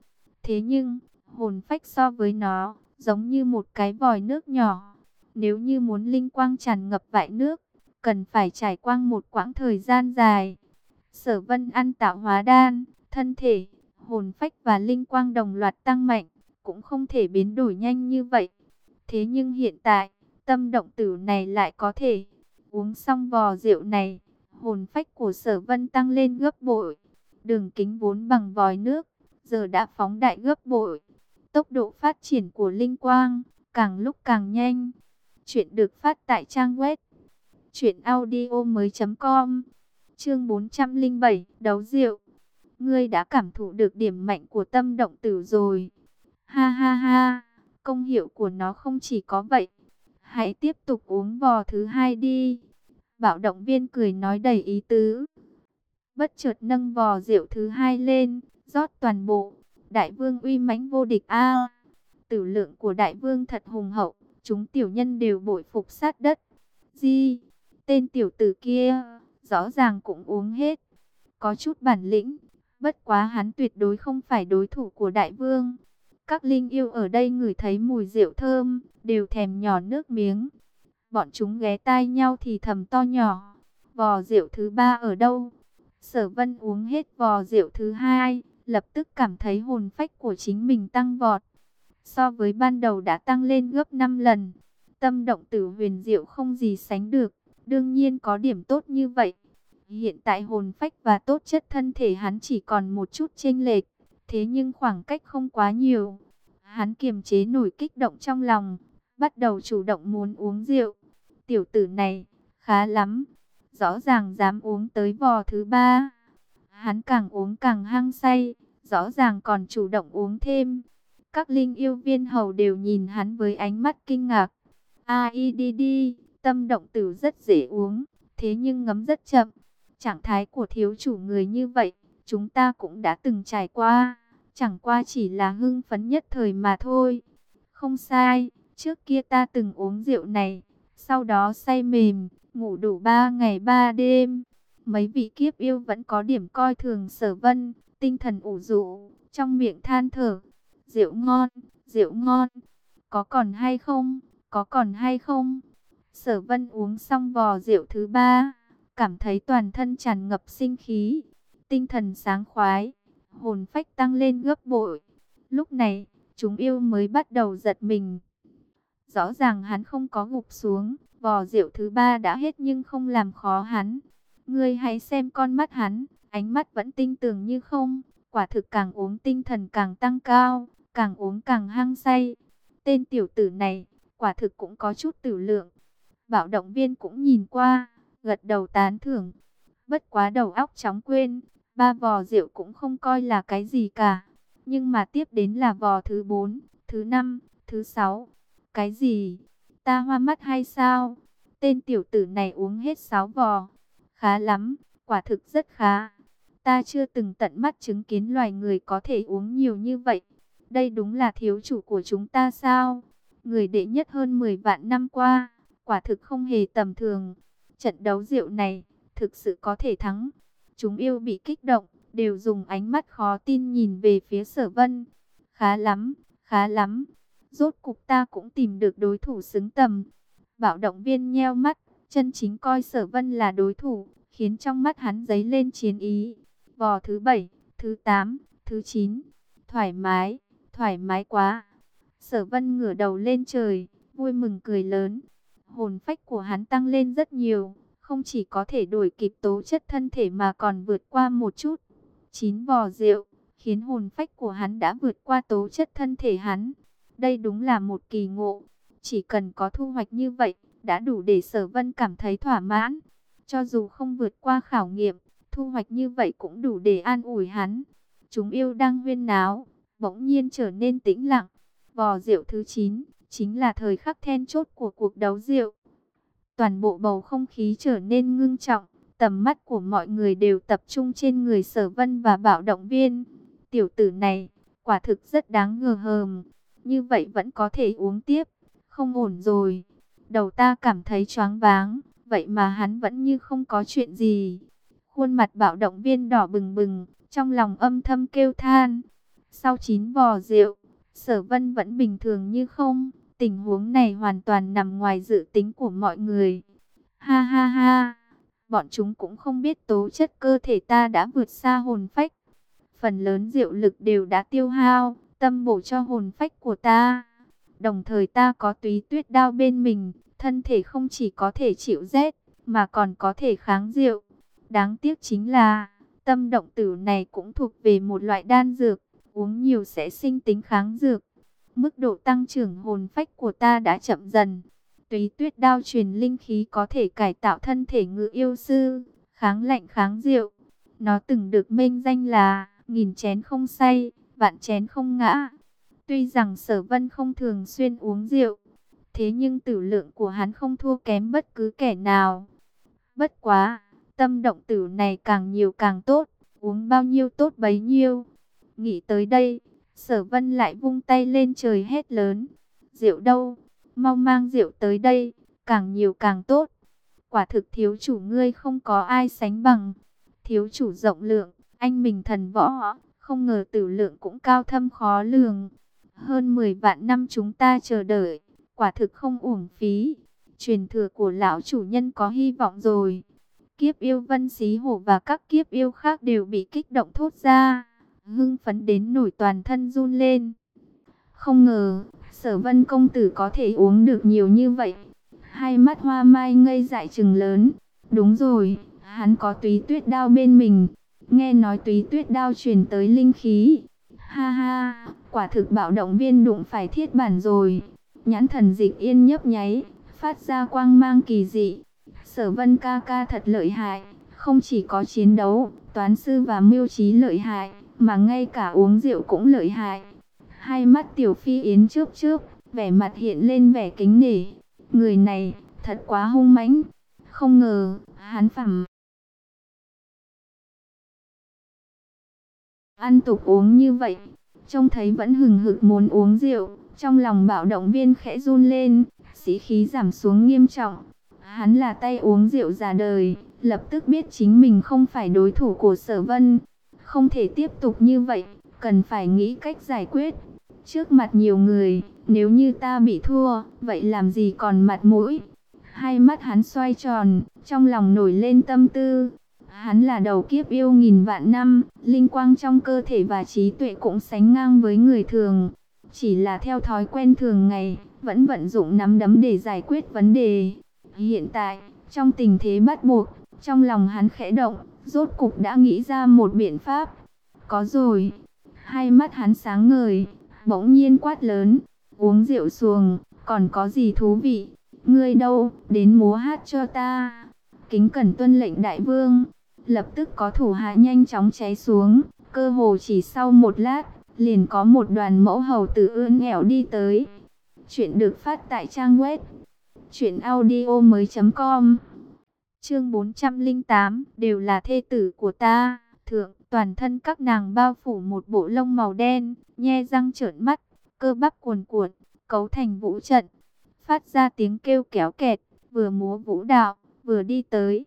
Thế nhưng, hồn phách so với nó, giống như một cái vòi nước nhỏ. Nếu như muốn linh quang tràn ngập vại nước, cần phải trải qua một quãng thời gian dài. Sở vân ăn tạo hóa đan, thân thể, hồn phách và linh quang đồng loạt tăng mạnh, cũng không thể biến đổi nhanh như vậy. Thế nhưng hiện tại, tâm động tử này lại có thể uống xong vò rượu này, hồn phách của sở vân tăng lên gấp bội. Đường kính vốn bằng vòi nước, giờ đã phóng đại gấp bội. Tốc độ phát triển của linh quang càng lúc càng nhanh. Chuyện được phát tại trang web truyệnaudiomoi.com. Chương 407, đấu rượu. Ngươi đã cảm thụ được điểm mạnh của tâm động tử rồi. Ha ha ha, công hiệu của nó không chỉ có vậy. Hãy tiếp tục uống vò thứ hai đi. Bảo động viên cười nói đầy ý tứ. Bất chợt nâng vò rượu thứ hai lên, rót toàn bộ. Đại vương uy mãnh vô địch a. tử lượng của đại vương thật hùng hậu, chúng tiểu nhân đều bội phục sát đất. Di, tên tiểu tử kia, rõ ràng cũng uống hết. Có chút bản lĩnh, bất quá hắn tuyệt đối không phải đối thủ của đại vương. Các linh yêu ở đây ngửi thấy mùi rượu thơm, đều thèm nhỏ nước miếng. Bọn chúng ghé tai nhau thì thầm to nhỏ. Vò rượu thứ ba ở đâu? Sở vân uống hết vò rượu thứ hai, lập tức cảm thấy hồn phách của chính mình tăng vọt. So với ban đầu đã tăng lên gấp 5 lần. Tâm động tử huyền diệu không gì sánh được. Đương nhiên có điểm tốt như vậy. Hiện tại hồn phách và tốt chất thân thể hắn chỉ còn một chút chênh lệch. Thế nhưng khoảng cách không quá nhiều. Hắn kiềm chế nổi kích động trong lòng. Bắt đầu chủ động muốn uống rượu. Tiểu tử này, khá lắm. Rõ ràng dám uống tới vò thứ ba. Hắn càng uống càng hăng say. Rõ ràng còn chủ động uống thêm. Các linh yêu viên hầu đều nhìn hắn với ánh mắt kinh ngạc. AIDD, tâm động tử rất dễ uống. Thế nhưng ngấm rất chậm. Trạng thái của thiếu chủ người như vậy, chúng ta cũng đã từng trải qua. Chẳng qua chỉ là hưng phấn nhất thời mà thôi. Không sai, trước kia ta từng uống rượu này, sau đó say mềm, ngủ đủ 3 ngày 3 đêm. Mấy vị kiếp yêu vẫn có điểm coi thường sở vân, tinh thần ủ rũ, trong miệng than thở. Rượu ngon, rượu ngon, có còn hay không, có còn hay không? Sở vân uống xong vò rượu thứ ba, cảm thấy toàn thân tràn ngập sinh khí, tinh thần sáng khoái, hồn phách tăng lên gấp bội. Lúc này, chúng yêu mới bắt đầu giật mình. Rõ ràng hắn không có gục xuống, vò rượu thứ ba đã hết nhưng không làm khó hắn. Ngươi hãy xem con mắt hắn, ánh mắt vẫn tinh tường như không, quả thực càng uống tinh thần càng tăng cao, càng uống càng hăng say. Tên tiểu tử này, quả thực cũng có chút tử lượng. Bảo động viên cũng nhìn qua, gật đầu tán thưởng. Bất quá đầu óc chóng quên, ba vò rượu cũng không coi là cái gì cả. Nhưng mà tiếp đến là vò thứ bốn, thứ năm, thứ sáu. Cái gì? Ta hoa mắt hay sao? Tên tiểu tử này uống hết sáu vò. Khá lắm, quả thực rất khá. Ta chưa từng tận mắt chứng kiến loài người có thể uống nhiều như vậy. Đây đúng là thiếu chủ của chúng ta sao? Người đệ nhất hơn 10 vạn năm qua, quả thực không hề tầm thường. Trận đấu rượu này, thực sự có thể thắng. Chúng yêu bị kích động, đều dùng ánh mắt khó tin nhìn về phía sở vân. Khá lắm, khá lắm. Rốt cục ta cũng tìm được đối thủ xứng tầm. Bảo động viên nheo mắt, chân chính coi sở vân là đối thủ, khiến trong mắt hắn dấy lên chiến ý. Vò thứ bảy, thứ tám, thứ chín, Thoải mái, thoải mái quá. Sở vân ngửa đầu lên trời, vui mừng cười lớn. Hồn phách của hắn tăng lên rất nhiều, không chỉ có thể đổi kịp tố chất thân thể mà còn vượt qua một chút. Chín vò rượu, khiến hồn phách của hắn đã vượt qua tố chất thân thể hắn. Đây đúng là một kỳ ngộ. Chỉ cần có thu hoạch như vậy, đã đủ để sở vân cảm thấy thỏa mãn. Cho dù không vượt qua khảo nghiệm, thu hoạch như vậy cũng đủ để an ủi hắn. Chúng yêu đang huyên náo, bỗng nhiên trở nên tĩnh lặng. Vò rượu thứ 9, chính là thời khắc then chốt của cuộc đấu rượu. Toàn bộ bầu không khí trở nên ngưng trọng, tầm mắt của mọi người đều tập trung trên người sở vân và bảo động viên. Tiểu tử này, quả thực rất đáng ngờ hờm, như vậy vẫn có thể uống tiếp, không ổn rồi. Đầu ta cảm thấy choáng váng, vậy mà hắn vẫn như không có chuyện gì. Khuôn mặt bạo động viên đỏ bừng bừng, trong lòng âm thầm kêu than. Sau chín vò rượu, sở vân vẫn bình thường như không. Tình huống này hoàn toàn nằm ngoài dự tính của mọi người. Ha ha ha, bọn chúng cũng không biết tố chất cơ thể ta đã vượt xa hồn phách. Phần lớn rượu lực đều đã tiêu hao, tâm bổ cho hồn phách của ta. Đồng thời ta có túy tuyết đao bên mình, thân thể không chỉ có thể chịu rét, mà còn có thể kháng rượu. Đáng tiếc chính là, tâm động tử này cũng thuộc về một loại đan dược, uống nhiều sẽ sinh tính kháng dược. Mức độ tăng trưởng hồn phách của ta đã chậm dần. tuy tuyết đao truyền linh khí có thể cải tạo thân thể ngự yêu sư, kháng lạnh kháng rượu. Nó từng được mênh danh là nghìn chén không say, vạn chén không ngã. Tuy rằng sở vân không thường xuyên uống rượu, thế nhưng tử lượng của hắn không thua kém bất cứ kẻ nào. Bất quá, tâm động tử này càng nhiều càng tốt, uống bao nhiêu tốt bấy nhiêu. Nghĩ tới đây, sở vân lại vung tay lên trời hét lớn. Rượu đâu? Mau mang rượu tới đây, càng nhiều càng tốt. Quả thực thiếu chủ ngươi không có ai sánh bằng. Thiếu chủ rộng lượng, anh mình thần võ, không ngờ tử lượng cũng cao thâm khó lường. Hơn 10 vạn năm chúng ta chờ đợi, quả thực không uổng phí. Truyền thừa của lão chủ nhân có hy vọng rồi. Kiếp yêu vân xí hổ và các kiếp yêu khác đều bị kích động thốt ra. Hưng phấn đến nổi toàn thân run lên. Không ngờ, sở vân công tử có thể uống được nhiều như vậy. Hai mắt hoa mai ngây dại trừng lớn. Đúng rồi, hắn có túy tuyết đao bên mình. Nghe nói túy tuyết đao truyền tới linh khí. Ha ha, quả thực bạo động viên đụng phải thiết bản rồi. Nhãn thần dịch yên nhấp nháy, phát ra quang mang kỳ dị. Sở vân ca ca thật lợi hại, không chỉ có chiến đấu, toán sư và mưu trí lợi hại, mà ngay cả uống rượu cũng lợi hại. Hai mắt tiểu phi yến trước trước, vẻ mặt hiện lên vẻ kính nể. Người này, thật quá hung mãnh. Không ngờ, hắn phẩm. Ăn tục uống như vậy, trông thấy vẫn hừng hực muốn uống rượu. Trong lòng bảo động viên khẽ run lên, sĩ khí giảm xuống nghiêm trọng. Hắn là tay uống rượu già đời, lập tức biết chính mình không phải đối thủ của sở vân. Không thể tiếp tục như vậy, cần phải nghĩ cách giải quyết. Trước mặt nhiều người, nếu như ta bị thua, vậy làm gì còn mặt mũi? Hai mắt hắn xoay tròn, trong lòng nổi lên tâm tư. Hắn là đầu kiếp yêu nghìn vạn năm, linh quang trong cơ thể và trí tuệ cũng sánh ngang với người thường. Chỉ là theo thói quen thường ngày, vẫn vận dụng nắm đấm để giải quyết vấn đề. Hiện tại, trong tình thế bắt buộc, trong lòng hắn khẽ động, rốt cục đã nghĩ ra một biện pháp. Có rồi, hai mắt hắn sáng ngời, bỗng nhiên quát lớn, uống rượu xuồng, còn có gì thú vị, ngươi đâu, đến múa hát cho ta. Kính cẩn tuân lệnh đại vương, lập tức có thủ hạ nhanh chóng cháy xuống, cơ hồ chỉ sau một lát, liền có một đoàn mẫu hầu tử ươn nghèo đi tới. Chuyện được phát tại trang web chuyện audio mới.com Chương 408, đều là thê tử của ta. Thượng, toàn thân các nàng bao phủ một bộ lông màu đen, nhe răng trợn mắt, cơ bắp cuồn cuộn, cấu thành vũ trận. Phát ra tiếng kêu kéo kẹt, vừa múa vũ đạo, vừa đi tới.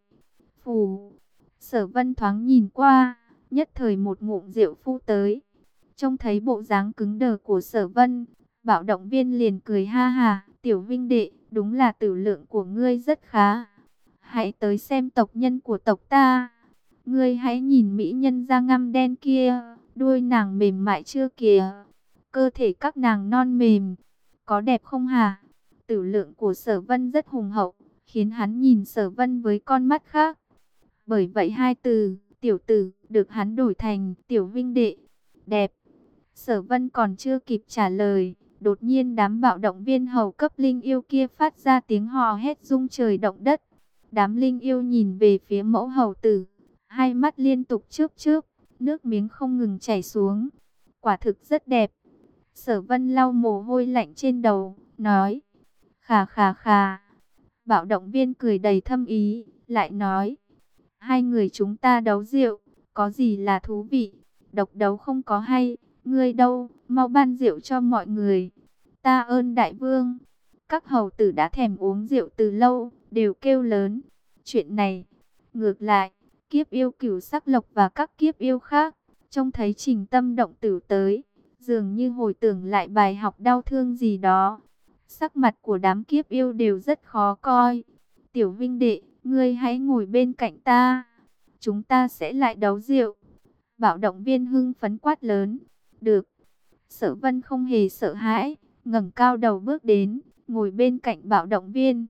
Phù, sở vân thoáng nhìn qua, nhất thời một ngụm rượu phu tới. Trông thấy bộ dáng cứng đờ của sở vân, bảo động viên liền cười ha ha, tiểu vinh đệ, đúng là tử lượng của ngươi rất khá. Hãy tới xem tộc nhân của tộc ta. Ngươi hãy nhìn mỹ nhân da ngăm đen kia, đuôi nàng mềm mại chưa kìa. Cơ thể các nàng non mềm, có đẹp không hả? Tử lượng của sở vân rất hùng hậu, khiến hắn nhìn sở vân với con mắt khác. Bởi vậy hai từ, tiểu tử, được hắn đổi thành tiểu vinh đệ, đẹp. Sở vân còn chưa kịp trả lời, đột nhiên đám bạo động viên hầu cấp linh yêu kia phát ra tiếng hò hét rung trời động đất. Đám linh yêu nhìn về phía mẫu hầu tử, hai mắt liên tục chớp chớp, nước miếng không ngừng chảy xuống. Quả thực rất đẹp. Sở vân lau mồ hôi lạnh trên đầu, nói, khà khà khà. Bạo động viên cười đầy thâm ý, lại nói, hai người chúng ta đấu rượu, có gì là thú vị, độc đấu không có hay, ngươi đâu, mau ban rượu cho mọi người. Ta ơn đại vương, các hầu tử đã thèm uống rượu từ lâu, đều kêu lớn. Chuyện này, ngược lại, kiếp yêu cửu sắc lộc và các kiếp yêu khác, trông thấy trình tâm động tử tới, dường như hồi tưởng lại bài học đau thương gì đó. Sắc mặt của đám kiếp yêu đều rất khó coi. Tiểu Vinh Đệ, ngươi hãy ngồi bên cạnh ta. Chúng ta sẽ lại đấu rượu. Bảo động viên hưng phấn quát lớn. Được. Sở vân không hề sợ hãi, ngẩng cao đầu bước đến, ngồi bên cạnh Bạo động viên.